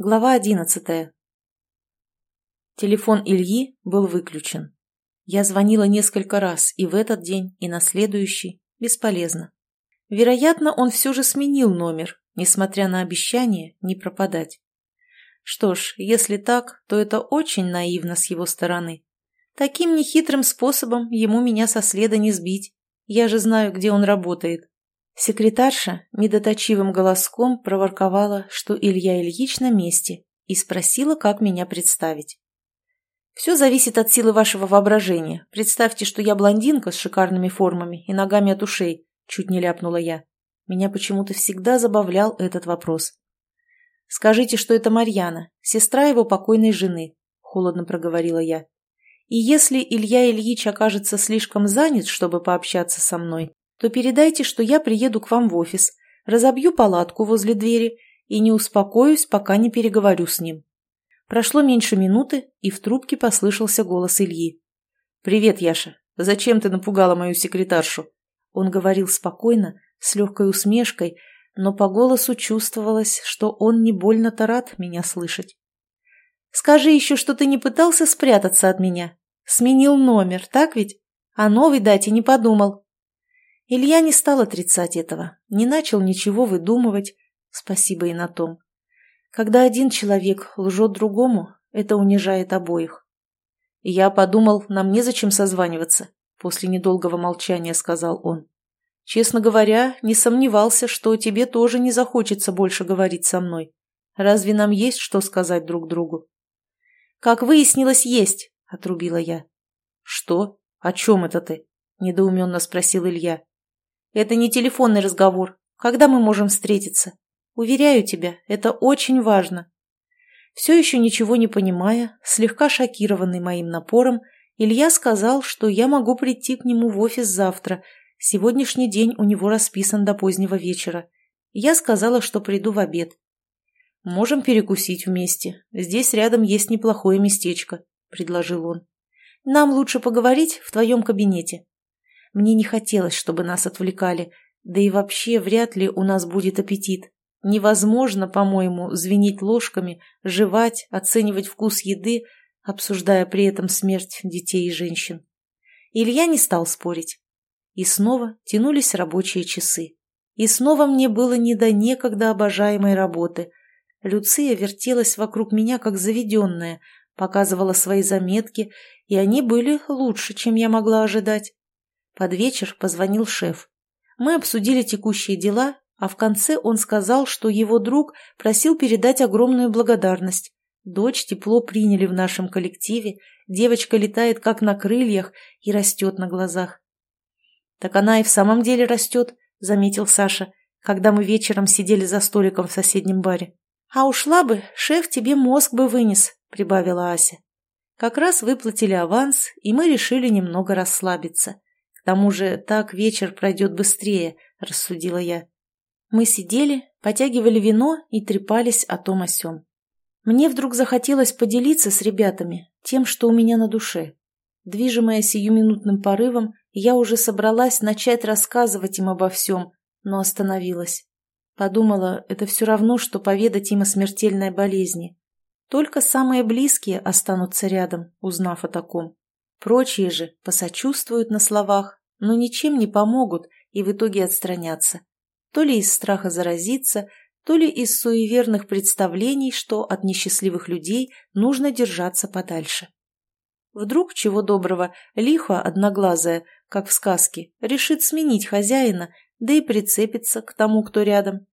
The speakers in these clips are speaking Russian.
Глава одиннадцатая. Телефон Ильи был выключен. Я звонила несколько раз и в этот день, и на следующий. Бесполезно. Вероятно, он все же сменил номер, несмотря на обещание не пропадать. Что ж, если так, то это очень наивно с его стороны. Таким нехитрым способом ему меня со следа не сбить. Я же знаю, где он работает. Секретарша медоточивым голоском проворковала, что Илья Ильич на месте, и спросила, как меня представить. «Все зависит от силы вашего воображения. Представьте, что я блондинка с шикарными формами и ногами от ушей», — чуть не ляпнула я. Меня почему-то всегда забавлял этот вопрос. «Скажите, что это Марьяна, сестра его покойной жены», — холодно проговорила я. «И если Илья Ильич окажется слишком занят, чтобы пообщаться со мной, то передайте, что я приеду к вам в офис, разобью палатку возле двери и не успокоюсь, пока не переговорю с ним. Прошло меньше минуты, и в трубке послышался голос Ильи. «Привет, Яша. Зачем ты напугала мою секретаршу?» Он говорил спокойно, с легкой усмешкой, но по голосу чувствовалось, что он не больно-то рад меня слышать. «Скажи еще, что ты не пытался спрятаться от меня. Сменил номер, так ведь? О новой дате не подумал. Илья не стал отрицать этого, не начал ничего выдумывать, спасибо и на том. Когда один человек лжет другому, это унижает обоих. «Я подумал, нам незачем созваниваться», — после недолгого молчания сказал он. «Честно говоря, не сомневался, что тебе тоже не захочется больше говорить со мной. Разве нам есть что сказать друг другу?» «Как выяснилось, есть», — отрубила я. «Что? О чем это ты?» — недоуменно спросил Илья. Это не телефонный разговор. Когда мы можем встретиться? Уверяю тебя, это очень важно. Все еще ничего не понимая, слегка шокированный моим напором, Илья сказал, что я могу прийти к нему в офис завтра. Сегодняшний день у него расписан до позднего вечера. Я сказала, что приду в обед. «Можем перекусить вместе. Здесь рядом есть неплохое местечко», — предложил он. «Нам лучше поговорить в твоем кабинете». Мне не хотелось, чтобы нас отвлекали, да и вообще вряд ли у нас будет аппетит. Невозможно, по-моему, звенить ложками, жевать, оценивать вкус еды, обсуждая при этом смерть детей и женщин. Илья не стал спорить. И снова тянулись рабочие часы. И снова мне было не до некогда обожаемой работы. Люция вертелась вокруг меня, как заведенная, показывала свои заметки, и они были лучше, чем я могла ожидать. Под вечер позвонил шеф. Мы обсудили текущие дела, а в конце он сказал, что его друг просил передать огромную благодарность. Дочь тепло приняли в нашем коллективе, девочка летает как на крыльях и растет на глазах. «Так она и в самом деле растет», — заметил Саша, когда мы вечером сидели за столиком в соседнем баре. «А ушла бы, шеф тебе мозг бы вынес», — прибавила Ася. Как раз выплатили аванс, и мы решили немного расслабиться тому же так вечер пройдет быстрее», — рассудила я. Мы сидели, потягивали вино и трепались о том о сём. Мне вдруг захотелось поделиться с ребятами тем, что у меня на душе. Движимая сиюминутным порывом, я уже собралась начать рассказывать им обо всем, но остановилась. Подумала, это все равно, что поведать им о смертельной болезни. Только самые близкие останутся рядом, узнав о таком. Прочие же посочувствуют на словах, но ничем не помогут и в итоге отстранятся. То ли из страха заразиться, то ли из суеверных представлений, что от несчастливых людей нужно держаться подальше. Вдруг, чего доброго, лихо одноглазая, как в сказке, решит сменить хозяина, да и прицепиться к тому, кто рядом.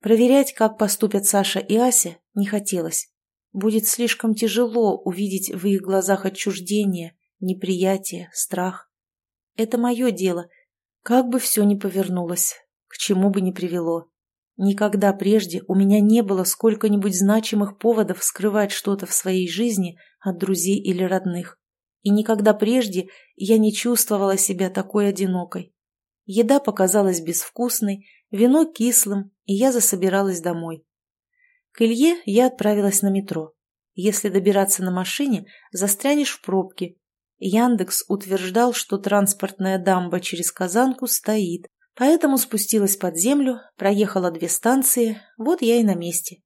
Проверять, как поступят Саша и Ася, не хотелось. Будет слишком тяжело увидеть в их глазах отчуждение, неприятие, страх. Это мое дело. Как бы все ни повернулось, к чему бы ни привело. Никогда прежде у меня не было сколько-нибудь значимых поводов скрывать что-то в своей жизни от друзей или родных. И никогда прежде я не чувствовала себя такой одинокой. Еда показалась безвкусной, вино кислым, и я засобиралась домой. К Илье я отправилась на метро. Если добираться на машине, застрянешь в пробке, Яндекс утверждал, что транспортная дамба через Казанку стоит, поэтому спустилась под землю, проехала две станции, вот я и на месте.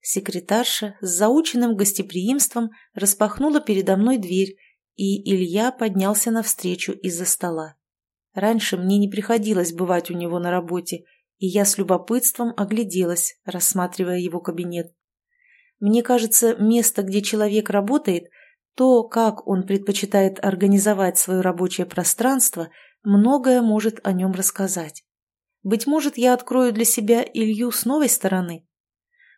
Секретарша с заученным гостеприимством распахнула передо мной дверь, и Илья поднялся навстречу из-за стола. Раньше мне не приходилось бывать у него на работе, и я с любопытством огляделась, рассматривая его кабинет. Мне кажется, место, где человек работает, то, как он предпочитает организовать свое рабочее пространство, многое может о нем рассказать. Быть может, я открою для себя Илью с новой стороны.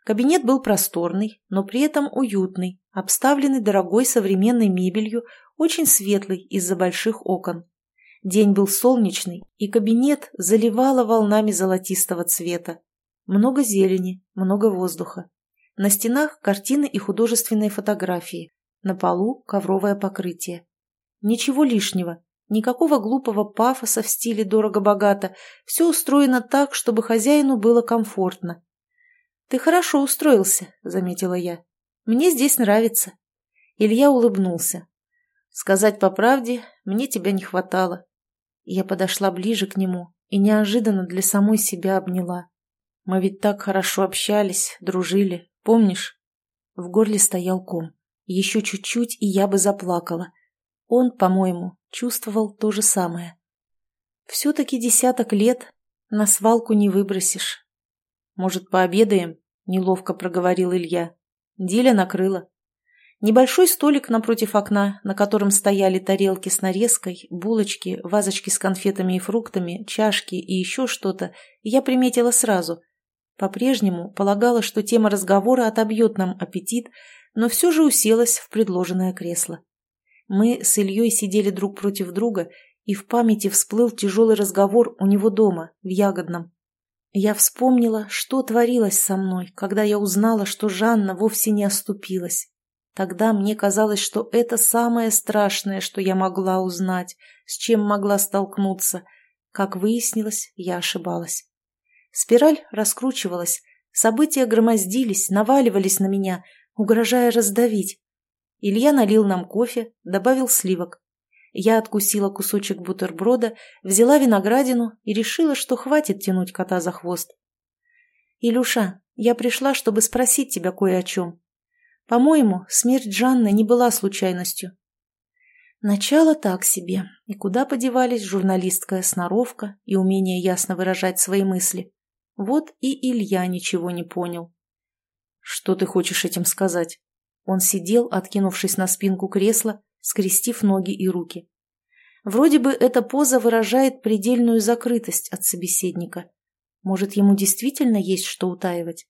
Кабинет был просторный, но при этом уютный, обставленный дорогой современной мебелью, очень светлый из-за больших окон. День был солнечный, и кабинет заливало волнами золотистого цвета. Много зелени, много воздуха. На стенах картины и художественные фотографии. На полу ковровое покрытие. Ничего лишнего, никакого глупого пафоса в стиле дорого-богато. Все устроено так, чтобы хозяину было комфортно. «Ты хорошо устроился», — заметила я. «Мне здесь нравится». Илья улыбнулся. «Сказать по правде, мне тебя не хватало». Я подошла ближе к нему и неожиданно для самой себя обняла. Мы ведь так хорошо общались, дружили, Помнишь?» В горле стоял ком. Еще чуть-чуть, и я бы заплакала. Он, по-моему, чувствовал то же самое. Все-таки десяток лет на свалку не выбросишь. «Может, пообедаем?» — неловко проговорил Илья. Диля накрыла. Небольшой столик напротив окна, на котором стояли тарелки с нарезкой, булочки, вазочки с конфетами и фруктами, чашки и еще что-то, я приметила сразу. По-прежнему полагала, что тема разговора отобьет нам аппетит, но все же уселась в предложенное кресло. Мы с Ильей сидели друг против друга, и в памяти всплыл тяжелый разговор у него дома, в Ягодном. Я вспомнила, что творилось со мной, когда я узнала, что Жанна вовсе не оступилась. Тогда мне казалось, что это самое страшное, что я могла узнать, с чем могла столкнуться. Как выяснилось, я ошибалась. Спираль раскручивалась, события громоздились, наваливались на меня, угрожая раздавить. Илья налил нам кофе, добавил сливок. Я откусила кусочек бутерброда, взяла виноградину и решила, что хватит тянуть кота за хвост. «Илюша, я пришла, чтобы спросить тебя кое о чем. По-моему, смерть Жанны не была случайностью. Начало так себе, и куда подевались журналистская сноровка и умение ясно выражать свои мысли. Вот и Илья ничего не понял. «Что ты хочешь этим сказать?» Он сидел, откинувшись на спинку кресла, скрестив ноги и руки. Вроде бы эта поза выражает предельную закрытость от собеседника. Может, ему действительно есть что утаивать?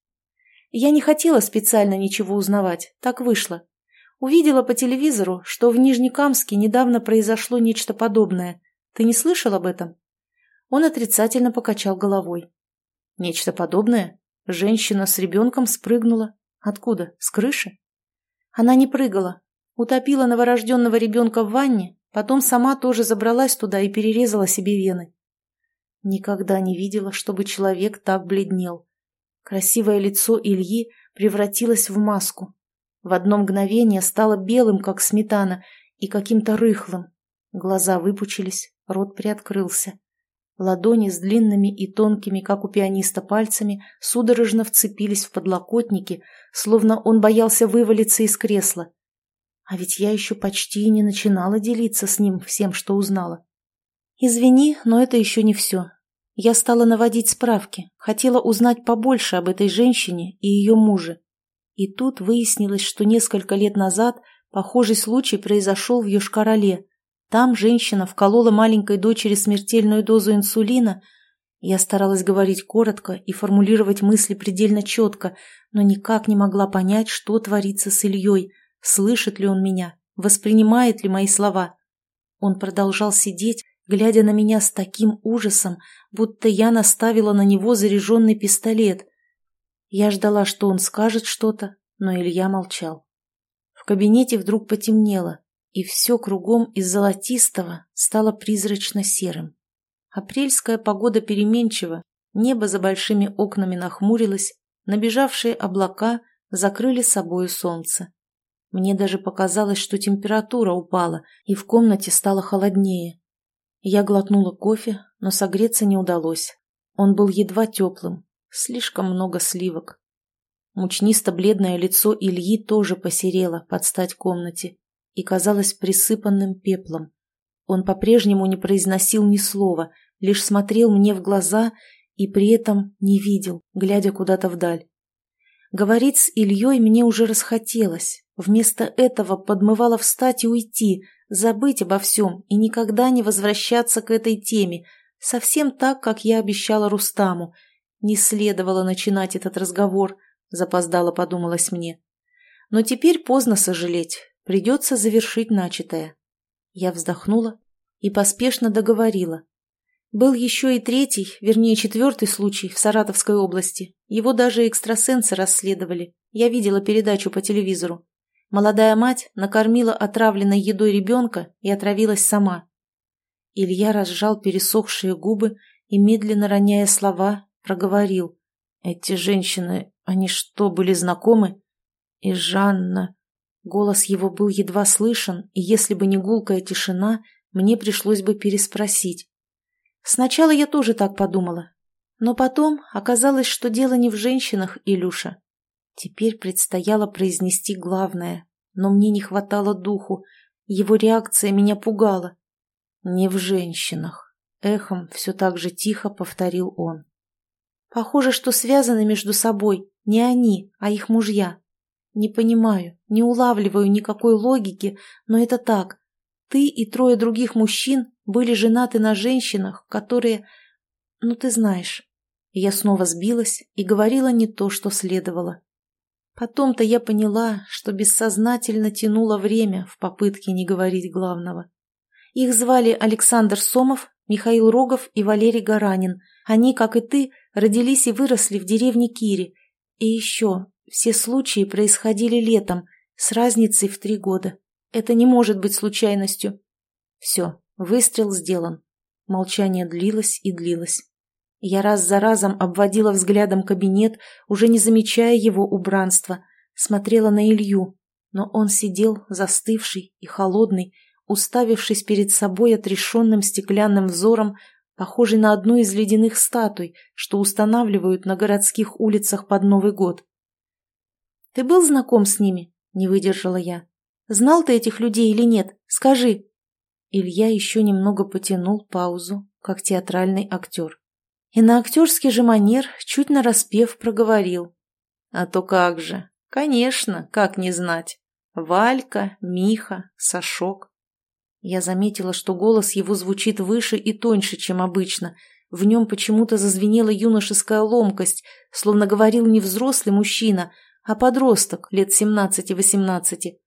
Я не хотела специально ничего узнавать, так вышло. Увидела по телевизору, что в Нижнекамске недавно произошло нечто подобное. Ты не слышал об этом? Он отрицательно покачал головой. Нечто подобное? Женщина с ребенком спрыгнула. Откуда? С крыши? Она не прыгала. Утопила новорожденного ребенка в ванне, потом сама тоже забралась туда и перерезала себе вены. Никогда не видела, чтобы человек так бледнел. Красивое лицо Ильи превратилось в маску. В одно мгновение стало белым, как сметана, и каким-то рыхлым. Глаза выпучились, рот приоткрылся. Ладони с длинными и тонкими, как у пианиста, пальцами судорожно вцепились в подлокотники, словно он боялся вывалиться из кресла. А ведь я еще почти не начинала делиться с ним всем, что узнала. Извини, но это еще не все. Я стала наводить справки, хотела узнать побольше об этой женщине и ее муже. И тут выяснилось, что несколько лет назад похожий случай произошел в Йошкар-Оле, там женщина вколола маленькой дочери смертельную дозу инсулина. Я старалась говорить коротко и формулировать мысли предельно четко, но никак не могла понять, что творится с Ильей, слышит ли он меня, воспринимает ли мои слова. Он продолжал сидеть, глядя на меня с таким ужасом, будто я наставила на него заряженный пистолет. Я ждала, что он скажет что-то, но Илья молчал. В кабинете вдруг потемнело, и все кругом из золотистого стало призрачно-серым. Апрельская погода переменчива, небо за большими окнами нахмурилось, набежавшие облака закрыли собою солнце. Мне даже показалось, что температура упала, и в комнате стало холоднее. Я глотнула кофе, но согреться не удалось. Он был едва теплым, слишком много сливок. Мучнисто-бледное лицо Ильи тоже посерело под стать комнате и казалось присыпанным пеплом. Он по-прежнему не произносил ни слова, лишь смотрел мне в глаза и при этом не видел, глядя куда-то вдаль. Говорить с Ильей мне уже расхотелось. Вместо этого подмывало встать и уйти, забыть обо всем и никогда не возвращаться к этой теме, совсем так, как я обещала Рустаму. Не следовало начинать этот разговор, запоздало подумалось мне. Но теперь поздно сожалеть, придется завершить начатое. Я вздохнула и поспешно договорила. Был еще и третий, вернее четвертый случай в Саратовской области. Его даже экстрасенсы расследовали. Я видела передачу по телевизору. Молодая мать накормила отравленной едой ребенка и отравилась сама. Илья разжал пересохшие губы и, медленно роняя слова, проговорил. «Эти женщины, они что, были знакомы?» «И Жанна...» Голос его был едва слышен, и если бы не гулкая тишина, мне пришлось бы переспросить. Сначала я тоже так подумала. Но потом оказалось, что дело не в женщинах, Илюша. Теперь предстояло произнести главное, но мне не хватало духу. Его реакция меня пугала. «Не в женщинах», — эхом все так же тихо повторил он. «Похоже, что связаны между собой не они, а их мужья. Не понимаю, не улавливаю никакой логики, но это так. Ты и трое других мужчин были женаты на женщинах, которые... Ну, ты знаешь. Я снова сбилась и говорила не то, что следовало. Потом-то я поняла, что бессознательно тянула время в попытке не говорить главного. Их звали Александр Сомов, Михаил Рогов и Валерий Гаранин. Они, как и ты, родились и выросли в деревне Кири. И еще, все случаи происходили летом, с разницей в три года. Это не может быть случайностью. Все, выстрел сделан. Молчание длилось и длилось. Я раз за разом обводила взглядом кабинет, уже не замечая его убранства, смотрела на Илью, но он сидел застывший и холодный, уставившись перед собой отрешенным стеклянным взором, похожий на одну из ледяных статуй, что устанавливают на городских улицах под Новый год. «Ты был знаком с ними?» — не выдержала я. Знал ты этих людей или нет? Скажи!» Илья еще немного потянул паузу, как театральный актер. И на актерский же манер, чуть нараспев, проговорил. «А то как же! Конечно, как не знать! Валька, Миха, Сашок!» Я заметила, что голос его звучит выше и тоньше, чем обычно. В нем почему-то зазвенела юношеская ломкость, словно говорил не взрослый мужчина, а подросток лет семнадцати-восемнадцати.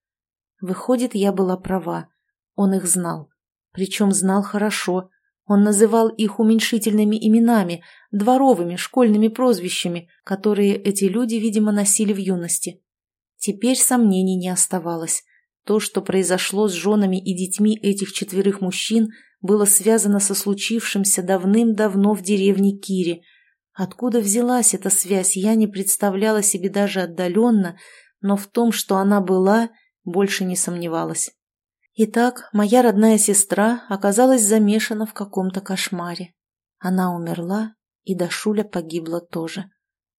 Выходит, я была права. Он их знал. Причем знал хорошо. Он называл их уменьшительными именами, дворовыми, школьными прозвищами, которые эти люди, видимо, носили в юности. Теперь сомнений не оставалось. То, что произошло с женами и детьми этих четверых мужчин, было связано со случившимся давным-давно в деревне Кири. Откуда взялась эта связь, я не представляла себе даже отдаленно, но в том, что она была, больше не сомневалась. Итак, моя родная сестра оказалась замешана в каком-то кошмаре. Она умерла, и Дашуля погибла тоже.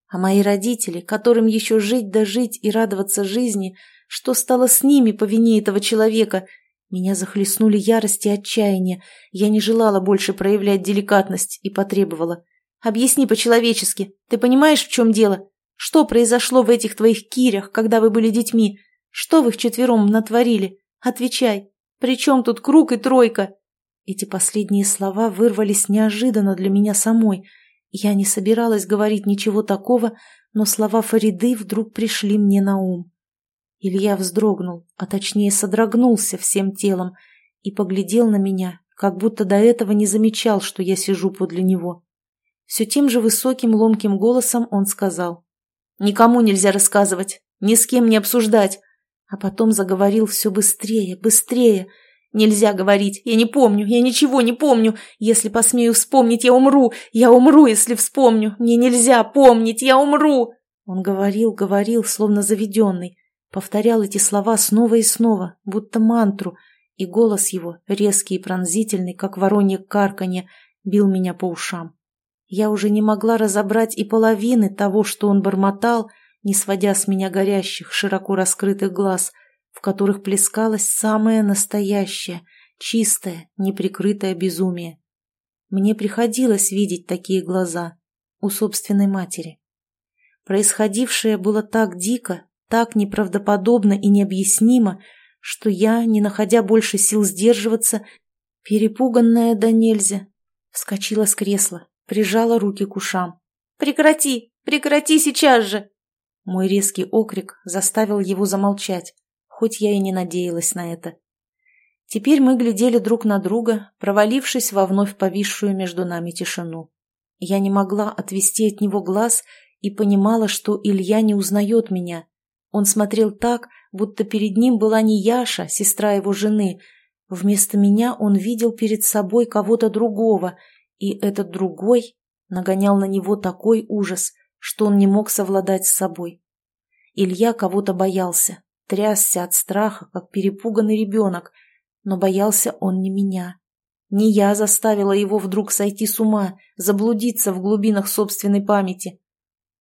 А мои родители, которым еще жить да жить и радоваться жизни, что стало с ними по вине этого человека? Меня захлестнули ярость и отчаяние. Я не желала больше проявлять деликатность и потребовала. «Объясни по-человечески. Ты понимаешь, в чем дело? Что произошло в этих твоих кирях, когда вы были детьми? Что вы вчетвером натворили? Отвечай. При чем тут круг и тройка?» Эти последние слова вырвались неожиданно для меня самой. Я не собиралась говорить ничего такого, но слова Фариды вдруг пришли мне на ум. Илья вздрогнул, а точнее содрогнулся всем телом и поглядел на меня, как будто до этого не замечал, что я сижу подле него. Все тем же высоким ломким голосом он сказал. «Никому нельзя рассказывать, ни с кем не обсуждать, а потом заговорил все быстрее, быстрее. Нельзя говорить. Я не помню, я ничего не помню. Если посмею вспомнить, я умру. Я умру, если вспомню. Мне нельзя помнить, я умру. Он говорил, говорил, словно заведенный. Повторял эти слова снова и снова, будто мантру. И голос его, резкий и пронзительный, как воронье карканье, бил меня по ушам. Я уже не могла разобрать и половины того, что он бормотал, не сводя с меня горящих, широко раскрытых глаз, в которых плескалось самое настоящее, чистое, неприкрытое безумие. Мне приходилось видеть такие глаза у собственной матери. Происходившее было так дико, так неправдоподобно и необъяснимо, что я, не находя больше сил сдерживаться, перепуганная до нельзя, вскочила с кресла, прижала руки к ушам. «Прекрати! Прекрати сейчас же!» Мой резкий окрик заставил его замолчать, хоть я и не надеялась на это. Теперь мы глядели друг на друга, провалившись во вновь повисшую между нами тишину. Я не могла отвести от него глаз и понимала, что Илья не узнает меня. Он смотрел так, будто перед ним была не Яша, сестра его жены. Вместо меня он видел перед собой кого-то другого, и этот другой нагонял на него такой ужас, что он не мог совладать с собой. Илья кого-то боялся, трясся от страха, как перепуганный ребенок, но боялся он не меня. Не я заставила его вдруг сойти с ума, заблудиться в глубинах собственной памяти.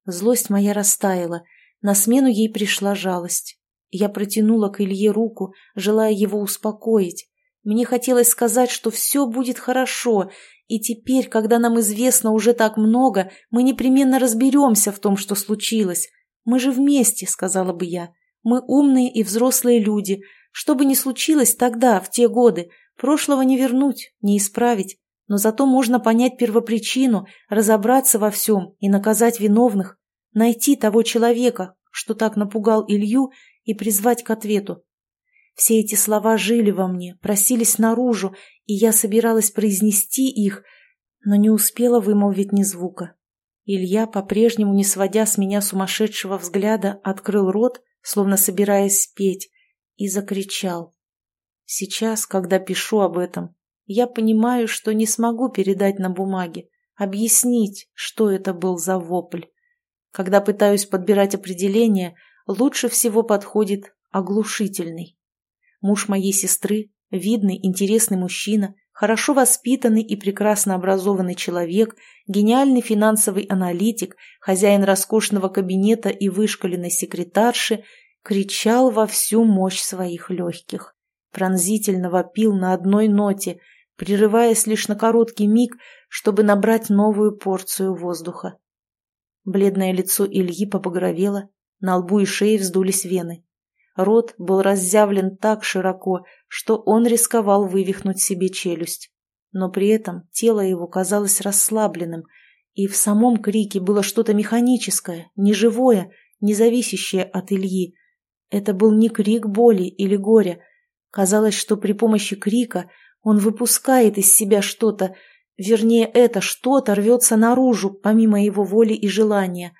Злость моя растаяла, на смену ей пришла жалость. Я протянула к Илье руку, желая его успокоить. Мне хотелось сказать, что все будет хорошо, и теперь, когда нам известно уже так много, мы непременно разберемся в том, что случилось. Мы же вместе, сказала бы я. Мы умные и взрослые люди. Что бы ни случилось тогда, в те годы, прошлого не вернуть, не исправить. Но зато можно понять первопричину, разобраться во всем и наказать виновных, найти того человека, что так напугал Илью, и призвать к ответу. Все эти слова жили во мне, просились наружу, и я собиралась произнести их, но не успела вымолвить ни звука. Илья, по-прежнему не сводя с меня сумасшедшего взгляда, открыл рот, словно собираясь спеть, и закричал. Сейчас, когда пишу об этом, я понимаю, что не смогу передать на бумаге, объяснить, что это был за вопль. Когда пытаюсь подбирать определение, лучше всего подходит оглушительный. Муж моей сестры, видный, интересный мужчина, хорошо воспитанный и прекрасно образованный человек, гениальный финансовый аналитик, хозяин роскошного кабинета и вышкаленной секретарши, кричал во всю мощь своих легких. Пронзительно вопил на одной ноте, прерываясь лишь на короткий миг, чтобы набрать новую порцию воздуха. Бледное лицо Ильи побагровело, на лбу и шее вздулись вены. Рот был разъявлен так широко, что он рисковал вывихнуть себе челюсть. Но при этом тело его казалось расслабленным, и в самом крике было что-то механическое, неживое, не зависящее от Ильи. Это был не крик боли или горя. Казалось, что при помощи крика он выпускает из себя что-то, вернее, это что-то рвется наружу, помимо его воли и желания.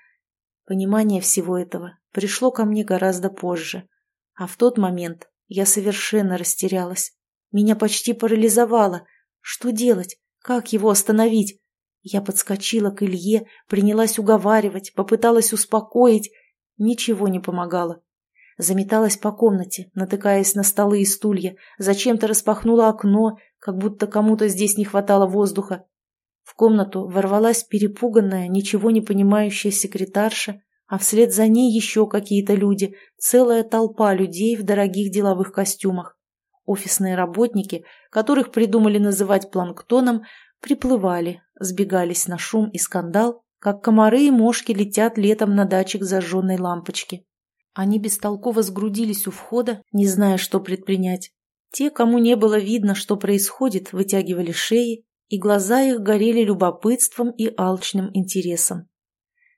Понимание всего этого пришло ко мне гораздо позже. А в тот момент я совершенно растерялась. Меня почти парализовало. Что делать? Как его остановить? Я подскочила к Илье, принялась уговаривать, попыталась успокоить. Ничего не помогало. Заметалась по комнате, натыкаясь на столы и стулья, зачем-то распахнула окно, как будто кому-то здесь не хватало воздуха. В комнату ворвалась перепуганная, ничего не понимающая секретарша, а вслед за ней еще какие-то люди, целая толпа людей в дорогих деловых костюмах. Офисные работники, которых придумали называть планктоном, приплывали, сбегались на шум и скандал, как комары и мошки летят летом на датчик зажженной лампочки. Они бестолково сгрудились у входа, не зная, что предпринять. Те, кому не было видно, что происходит, вытягивали шеи, и глаза их горели любопытством и алчным интересом.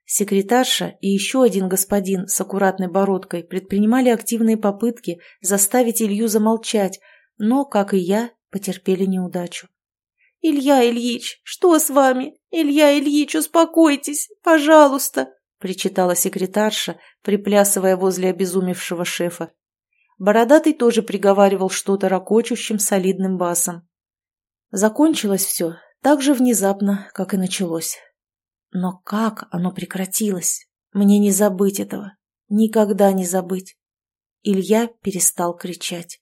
Секретарша и еще один господин с аккуратной бородкой предпринимали активные попытки заставить Илью замолчать, но, как и я, потерпели неудачу. «Илья Ильич, что с вами? Илья Ильич, успокойтесь, пожалуйста!» — причитала секретарша, приплясывая возле обезумевшего шефа. Бородатый тоже приговаривал что-то ракочущим солидным басом. Закончилось все так же внезапно, как и началось. Но как оно прекратилось? Мне не забыть этого. Никогда не забыть. Илья перестал кричать.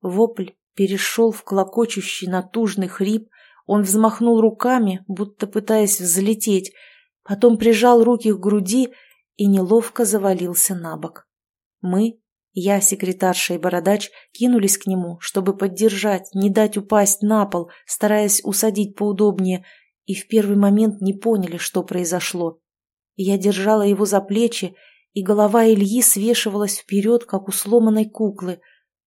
Вопль перешел в клокочущий натужный хрип, он взмахнул руками, будто пытаясь взлететь, потом прижал руки к груди и неловко завалился на бок. Мы, я, секретарша и бородач, кинулись к нему, чтобы поддержать, не дать упасть на пол, стараясь усадить поудобнее, и в первый момент не поняли, что произошло. Я держала его за плечи, и голова Ильи свешивалась вперед, как у сломанной куклы.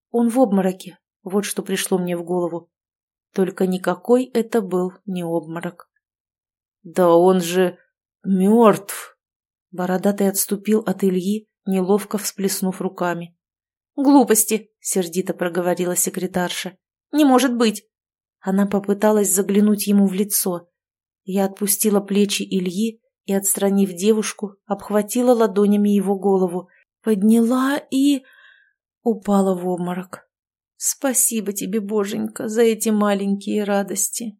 Он в обмороке, вот что пришло мне в голову. Только никакой это был не обморок. «Да он же мертв!» Бородатый отступил от Ильи, неловко всплеснув руками. «Глупости!» — сердито проговорила секретарша. «Не может быть!» Она попыталась заглянуть ему в лицо. Я отпустила плечи Ильи и, отстранив девушку, обхватила ладонями его голову, подняла и... упала в обморок. «Спасибо тебе, боженька, за эти маленькие радости!»